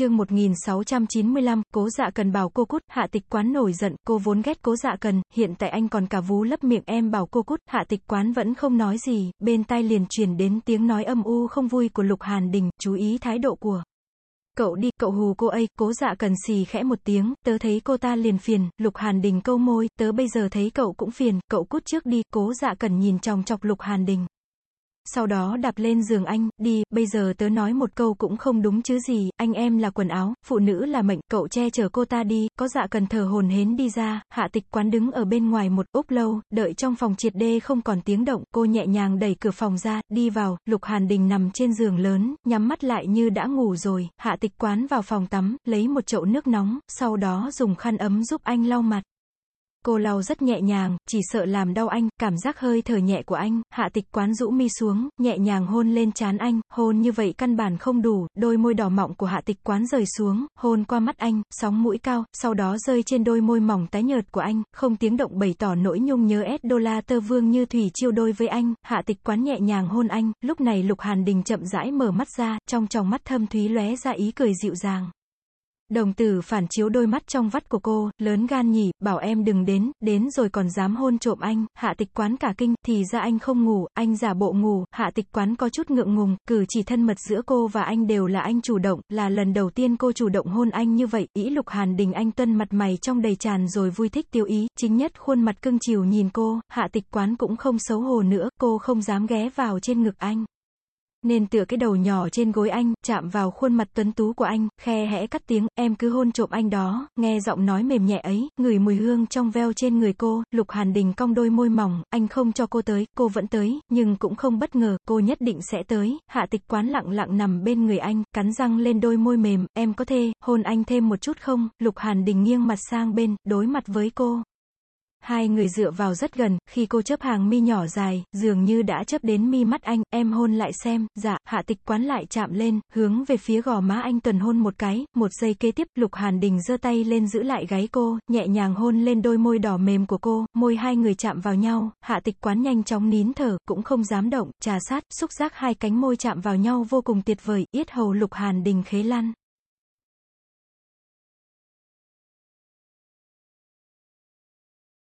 chương 1695, cố dạ cần bảo cô cút, hạ tịch quán nổi giận, cô vốn ghét cố dạ cần, hiện tại anh còn cả vú lấp miệng em bảo cô cút, hạ tịch quán vẫn không nói gì, bên tai liền truyền đến tiếng nói âm u không vui của Lục Hàn Đình, chú ý thái độ của. Cậu đi, cậu hù cô ấy, cố dạ cần xì khẽ một tiếng, tớ thấy cô ta liền phiền, Lục Hàn Đình câu môi, tớ bây giờ thấy cậu cũng phiền, cậu cút trước đi, cố dạ cần nhìn trong chọc Lục Hàn Đình sau đó đạp lên giường anh, đi, bây giờ tớ nói một câu cũng không đúng chứ gì, anh em là quần áo, phụ nữ là mệnh, cậu che chở cô ta đi, có dạ cần thở hồn hến đi ra, hạ tịch quán đứng ở bên ngoài một úp lâu, đợi trong phòng triệt đê không còn tiếng động, cô nhẹ nhàng đẩy cửa phòng ra, đi vào, lục hàn đình nằm trên giường lớn, nhắm mắt lại như đã ngủ rồi, hạ tịch quán vào phòng tắm, lấy một chậu nước nóng, sau đó dùng khăn ấm giúp anh lau mặt. Cô lau rất nhẹ nhàng, chỉ sợ làm đau anh, cảm giác hơi thở nhẹ của anh, hạ tịch quán rũ mi xuống, nhẹ nhàng hôn lên trán anh, hôn như vậy căn bản không đủ, đôi môi đỏ mọng của hạ tịch quán rời xuống, hôn qua mắt anh, sóng mũi cao, sau đó rơi trên đôi môi mỏng tái nhợt của anh, không tiếng động bày tỏ nỗi nhung nhớ s đô la tơ vương như thủy chiêu đôi với anh, hạ tịch quán nhẹ nhàng hôn anh, lúc này lục hàn đình chậm rãi mở mắt ra, trong tròng mắt thâm thúy lóe ra ý cười dịu dàng. Đồng tử phản chiếu đôi mắt trong vắt của cô, lớn gan nhỉ, bảo em đừng đến, đến rồi còn dám hôn trộm anh, hạ tịch quán cả kinh, thì ra anh không ngủ, anh giả bộ ngủ, hạ tịch quán có chút ngượng ngùng, cử chỉ thân mật giữa cô và anh đều là anh chủ động, là lần đầu tiên cô chủ động hôn anh như vậy, ý lục hàn đình anh tuân mặt mày trong đầy tràn rồi vui thích tiêu ý, chính nhất khuôn mặt cưng chiều nhìn cô, hạ tịch quán cũng không xấu hổ nữa, cô không dám ghé vào trên ngực anh nên tựa cái đầu nhỏ trên gối anh, chạm vào khuôn mặt tuấn tú của anh, khe hẽ cắt tiếng, em cứ hôn trộm anh đó, nghe giọng nói mềm nhẹ ấy, ngửi mùi hương trong veo trên người cô, lục hàn đình cong đôi môi mỏng, anh không cho cô tới, cô vẫn tới, nhưng cũng không bất ngờ, cô nhất định sẽ tới, hạ tịch quán lặng lặng nằm bên người anh, cắn răng lên đôi môi mềm, em có thể, hôn anh thêm một chút không, lục hàn đình nghiêng mặt sang bên, đối mặt với cô. Hai người dựa vào rất gần, khi cô chấp hàng mi nhỏ dài, dường như đã chấp đến mi mắt anh, em hôn lại xem, dạ, hạ tịch quán lại chạm lên, hướng về phía gò má anh tuần hôn một cái, một giây kế tiếp, lục hàn đình giơ tay lên giữ lại gáy cô, nhẹ nhàng hôn lên đôi môi đỏ mềm của cô, môi hai người chạm vào nhau, hạ tịch quán nhanh chóng nín thở, cũng không dám động, trà sát, xúc giác hai cánh môi chạm vào nhau vô cùng tuyệt vời, yết hầu lục hàn đình khế lăn.